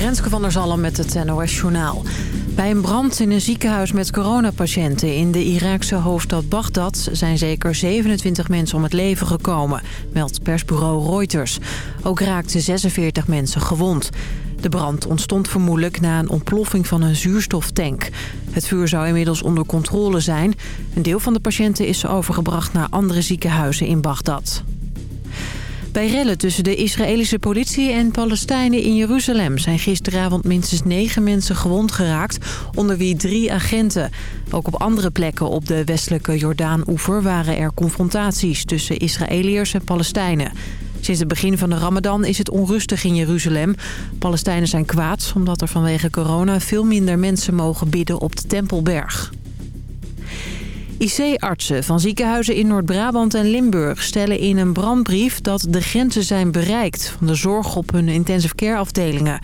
Renske van der Zalm met het NOS Journaal. Bij een brand in een ziekenhuis met coronapatiënten in de Iraakse hoofdstad Bagdad... zijn zeker 27 mensen om het leven gekomen, meldt persbureau Reuters. Ook raakten 46 mensen gewond. De brand ontstond vermoedelijk na een ontploffing van een zuurstoftank. Het vuur zou inmiddels onder controle zijn. Een deel van de patiënten is overgebracht naar andere ziekenhuizen in Bagdad. Bij rellen tussen de Israëlische politie en Palestijnen in Jeruzalem... zijn gisteravond minstens negen mensen gewond geraakt, onder wie drie agenten. Ook op andere plekken op de westelijke Jordaan-oever waren er confrontaties... tussen Israëliërs en Palestijnen. Sinds het begin van de ramadan is het onrustig in Jeruzalem. Palestijnen zijn kwaad omdat er vanwege corona veel minder mensen mogen bidden op de Tempelberg. IC-artsen van ziekenhuizen in Noord-Brabant en Limburg stellen in een brandbrief dat de grenzen zijn bereikt van de zorg op hun intensive care afdelingen.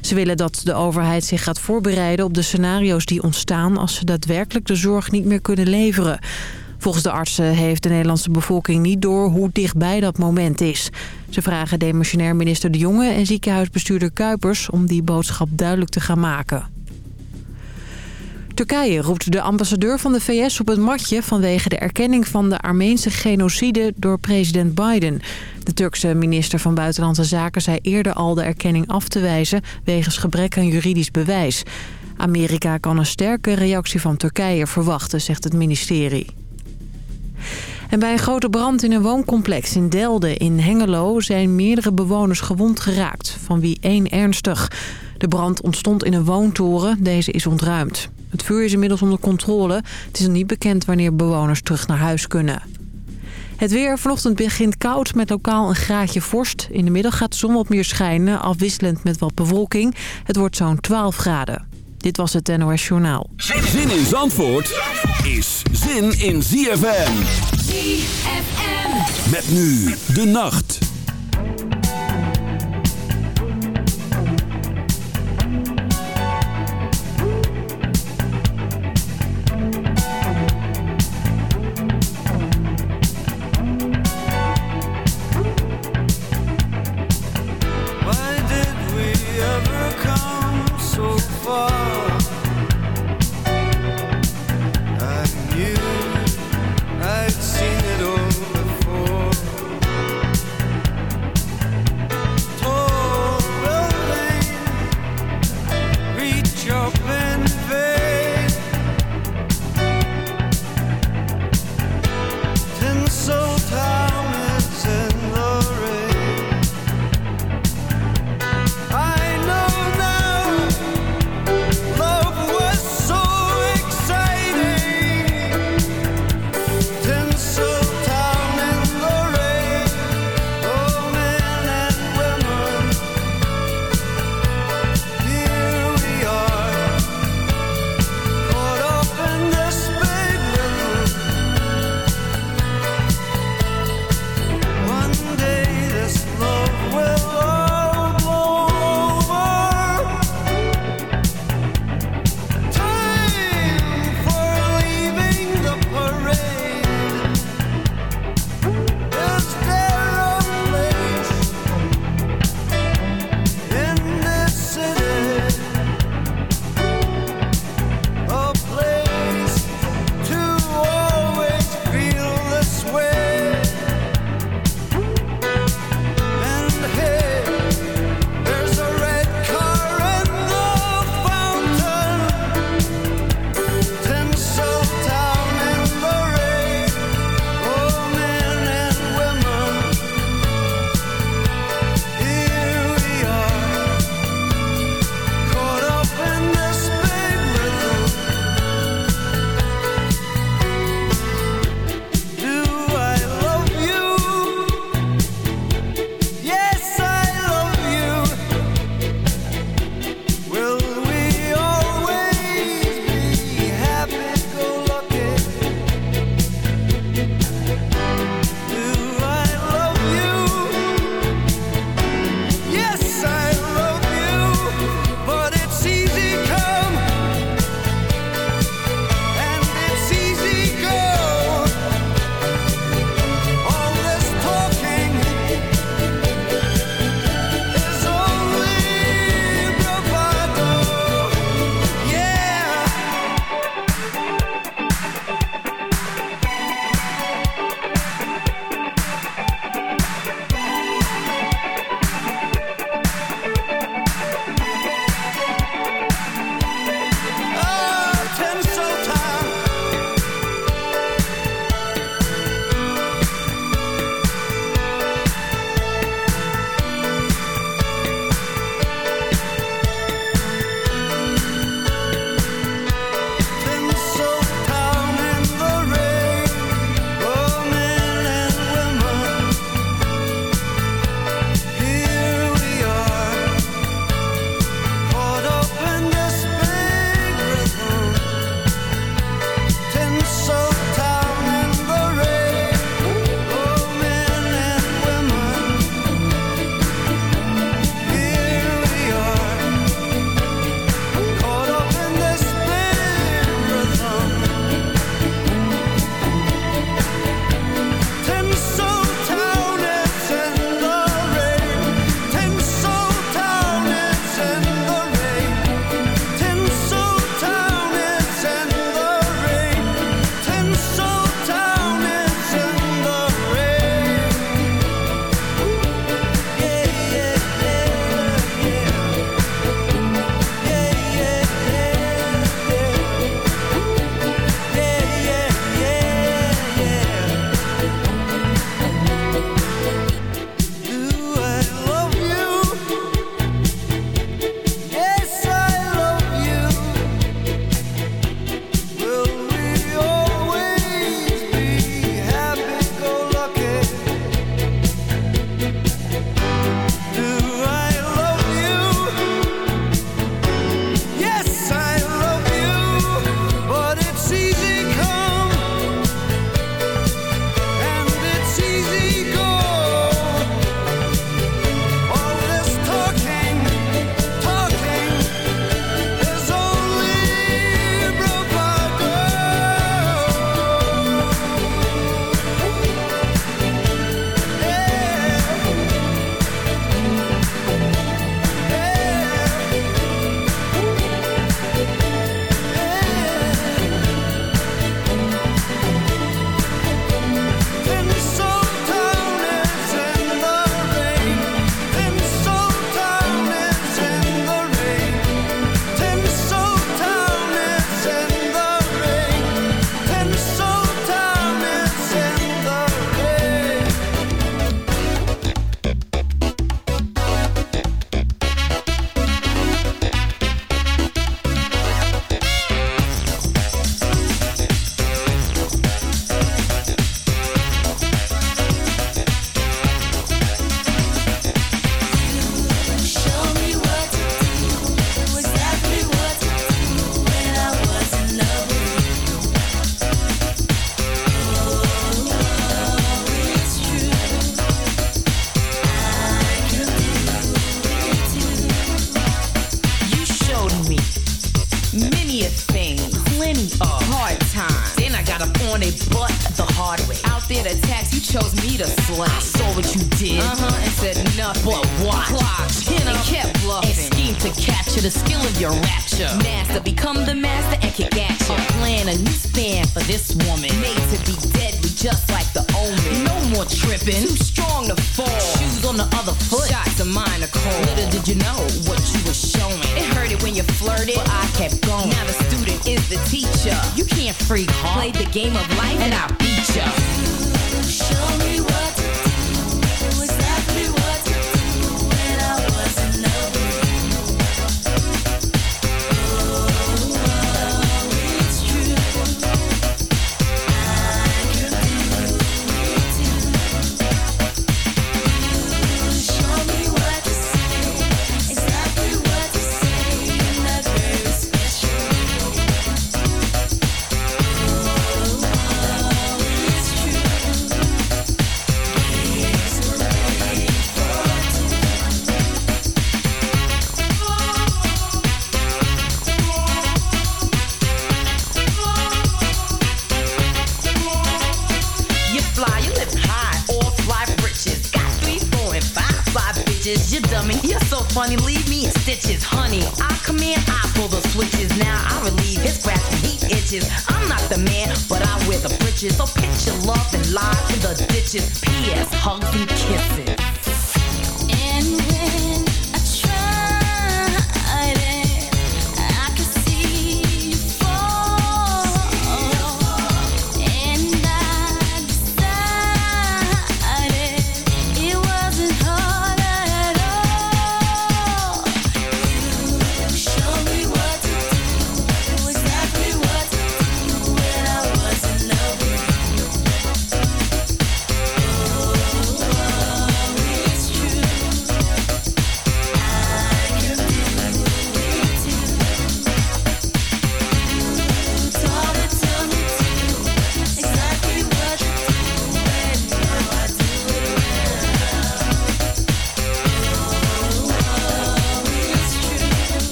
Ze willen dat de overheid zich gaat voorbereiden op de scenario's die ontstaan als ze daadwerkelijk de zorg niet meer kunnen leveren. Volgens de artsen heeft de Nederlandse bevolking niet door hoe dichtbij dat moment is. Ze vragen demissionair minister De Jonge en ziekenhuisbestuurder Kuipers om die boodschap duidelijk te gaan maken. Turkije roept de ambassadeur van de VS op het matje... vanwege de erkenning van de Armeense genocide door president Biden. De Turkse minister van Buitenlandse Zaken zei eerder al de erkenning af te wijzen... wegens gebrek aan juridisch bewijs. Amerika kan een sterke reactie van Turkije verwachten, zegt het ministerie. En bij een grote brand in een wooncomplex in Delden in Hengelo... zijn meerdere bewoners gewond geraakt, van wie één ernstig. De brand ontstond in een woontoren, deze is ontruimd. Het vuur is inmiddels onder controle. Het is nog niet bekend wanneer bewoners terug naar huis kunnen. Het weer vanochtend begint koud met lokaal een graadje vorst. In de middag gaat de zon wat meer schijnen, afwisselend met wat bewolking. Het wordt zo'n 12 graden. Dit was het NOS Journaal. Zin in Zandvoort is zin in ZFM. ZFM. Met nu de nacht.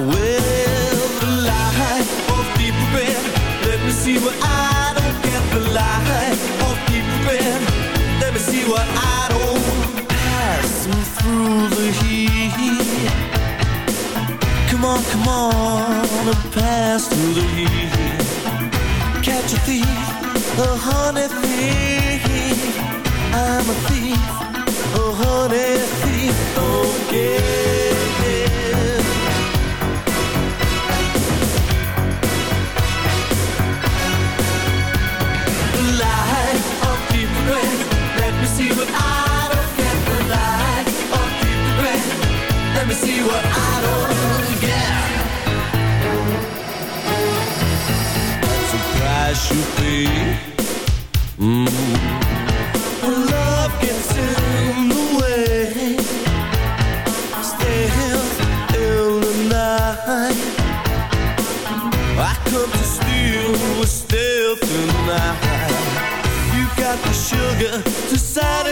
Will the light of deep red. Let me see what I don't get. The light of deep red. Let me see what I don't pass me through the heat. Come on, come on, and pass through the heat. Catch a thief, a honey thief. I'm a thief, a honey thief. Don't get see what I don't get. Mm. Love gets in the way. In the night. I come to steal tonight. You got the sugar to satisfy.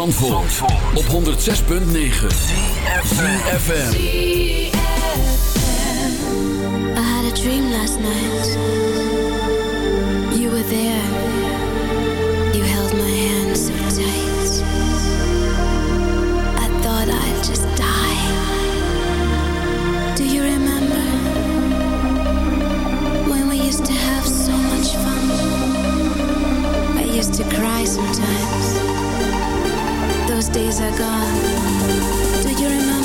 Van Zandvoort, op 106.9 CFFM I had a dream last night. You were there. You held my hand so tight. I thought I'd just die. Do you remember When we used to have so much fun? I used to cry sometimes days are gone. Do you remember?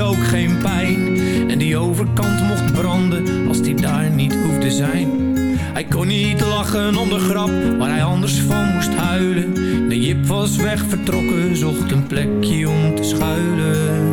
ook geen pijn. En die overkant mocht branden als die daar niet hoefde zijn. Hij kon niet lachen om de grap waar hij anders van moest huilen. De jip was weg vertrokken, zocht een plekje om te schuilen.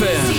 ZFM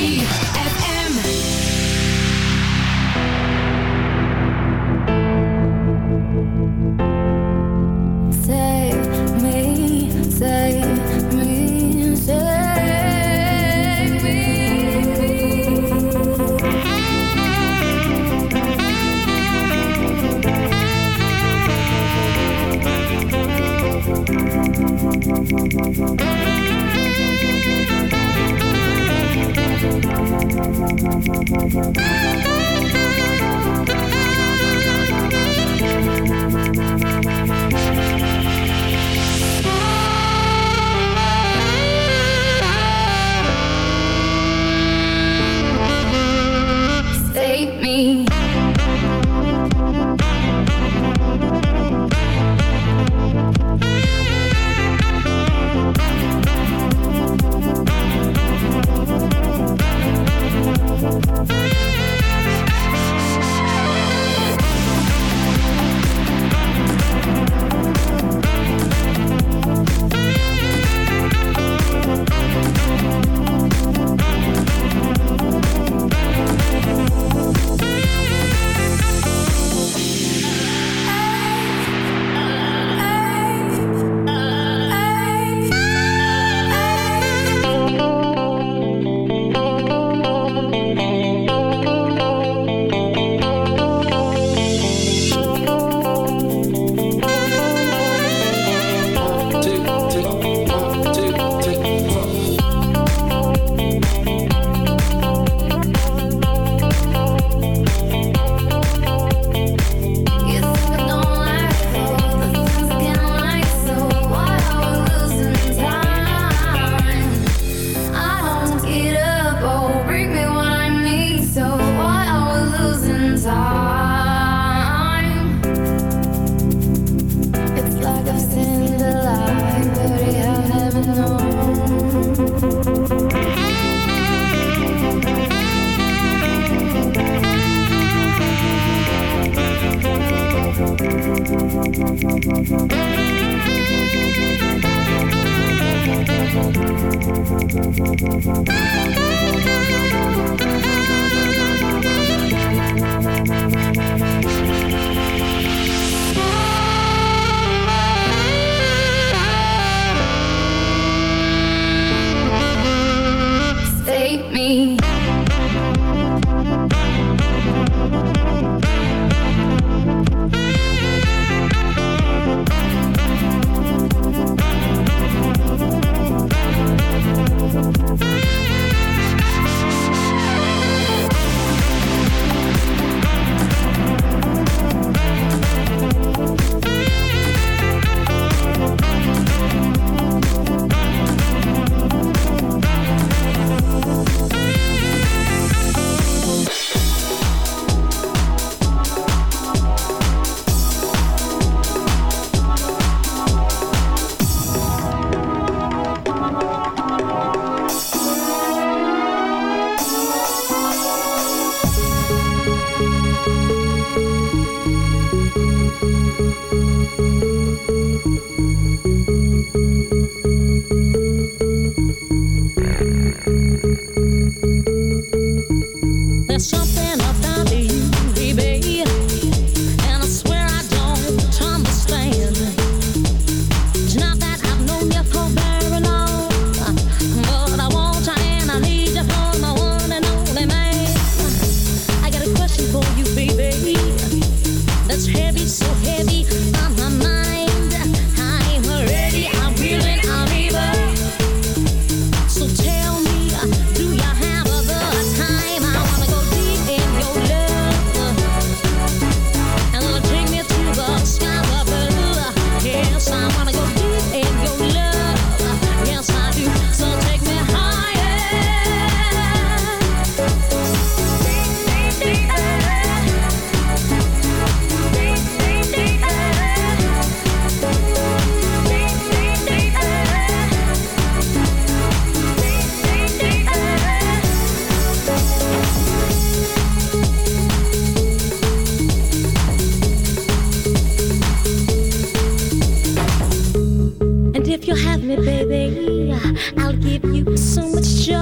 If you'll have me, baby, I'll give you so much joy.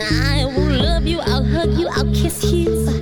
I will love you, I'll hug you, I'll kiss you.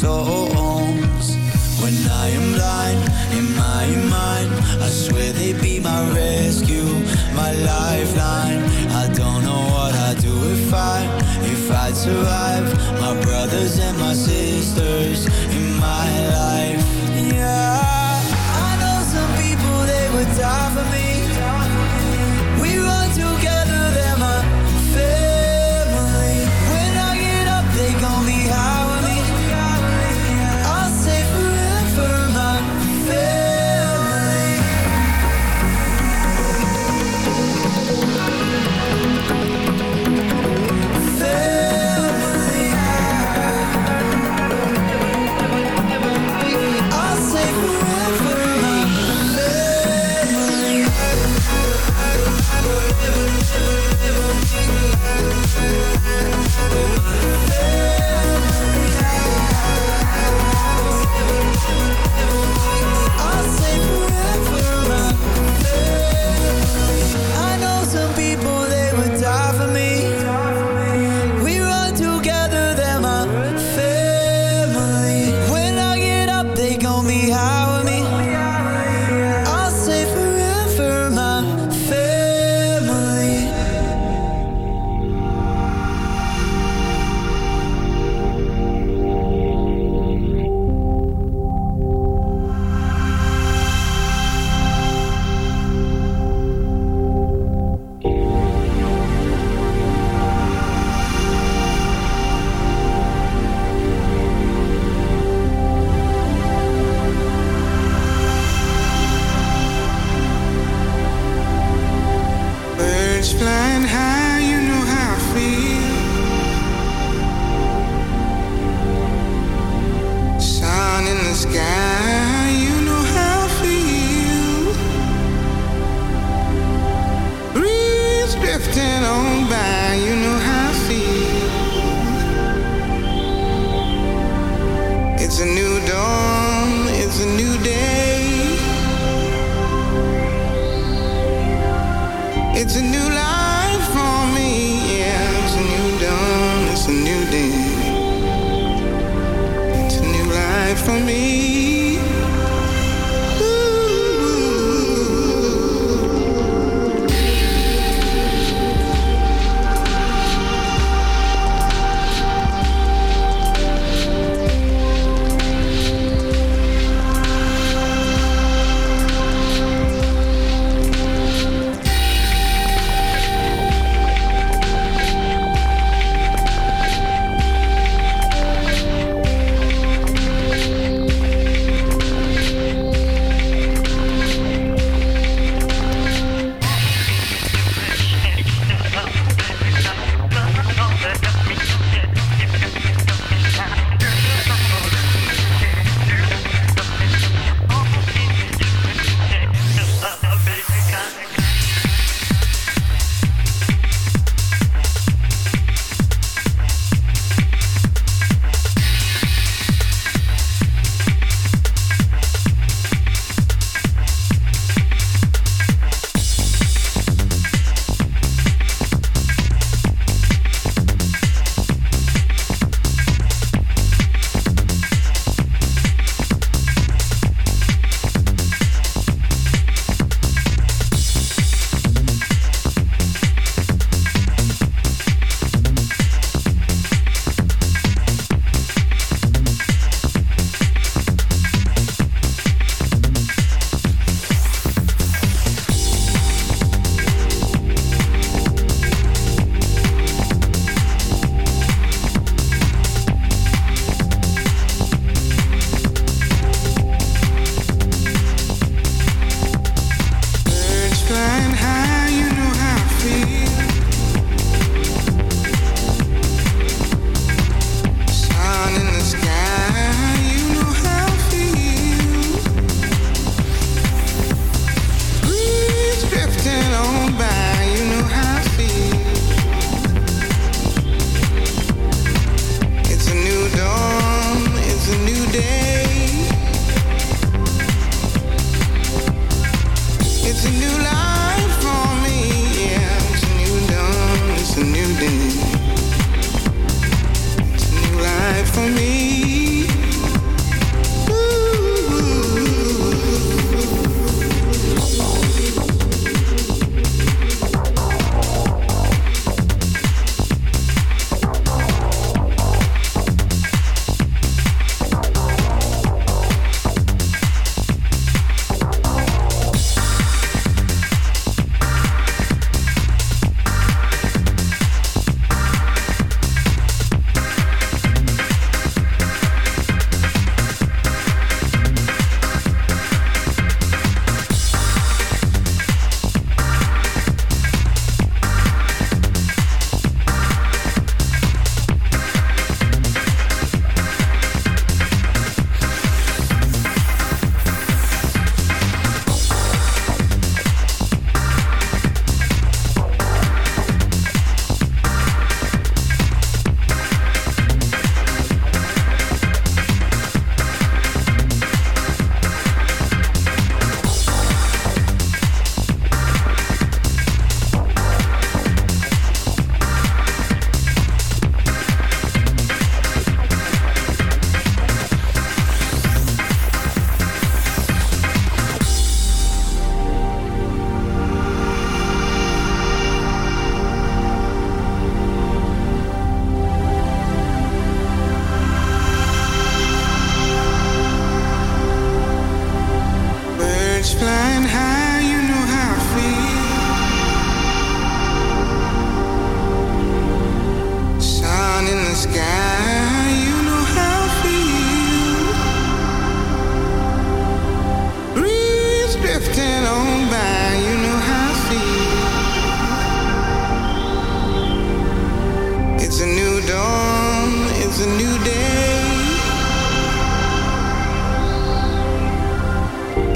so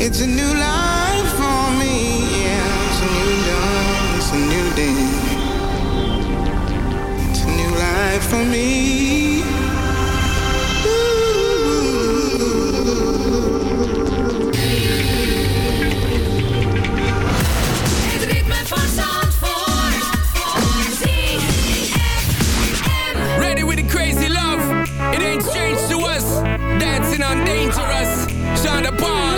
It's a new life for me. Yeah, it's a new dawn. It's a new day. It's a new life for me. crazy love. It ain't strange to us. Dancing on dangerous. to Paul.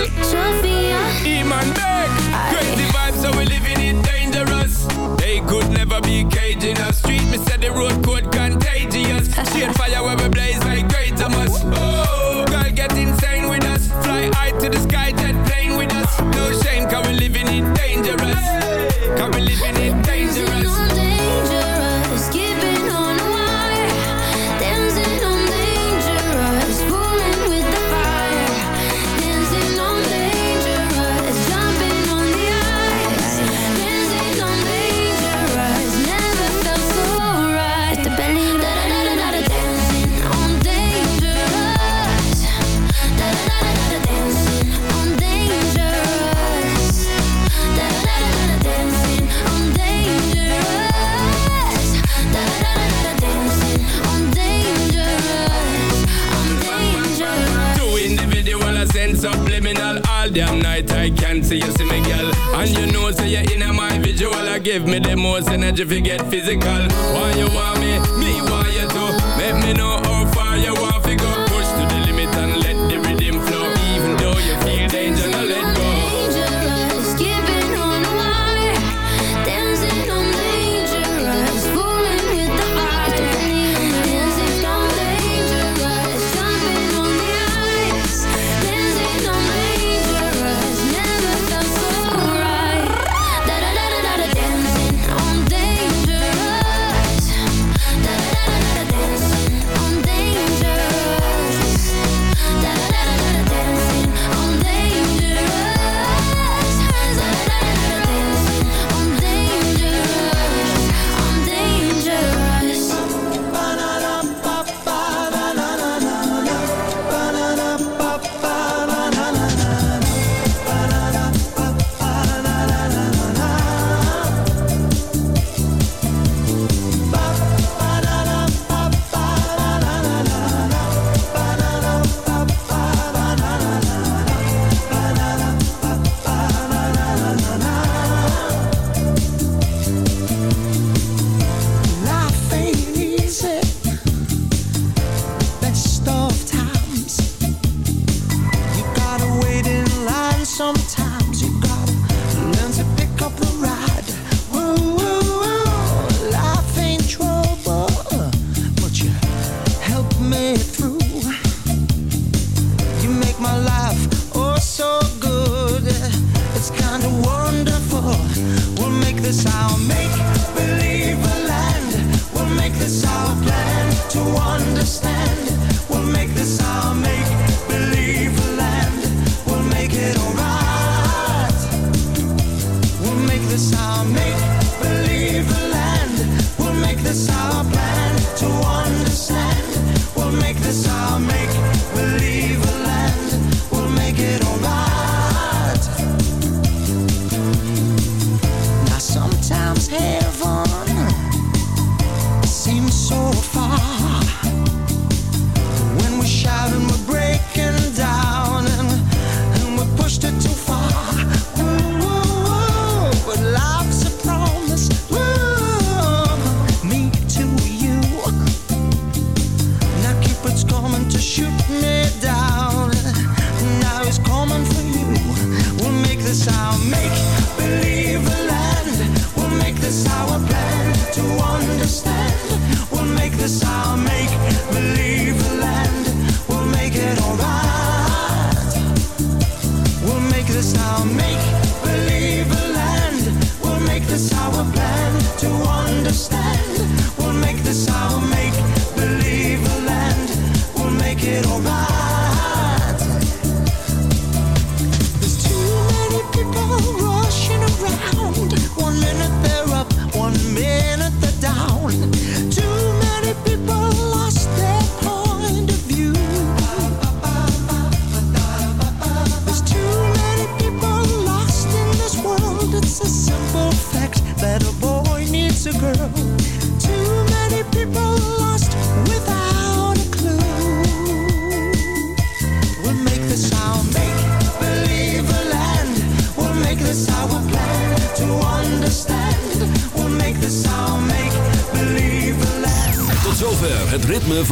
See you see me girl. And you know say you're in my visual. I give me the most energy if you get physical. Why you want me, me want you too Make me know how far you want to go.